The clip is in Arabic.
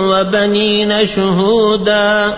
وبنين شهودا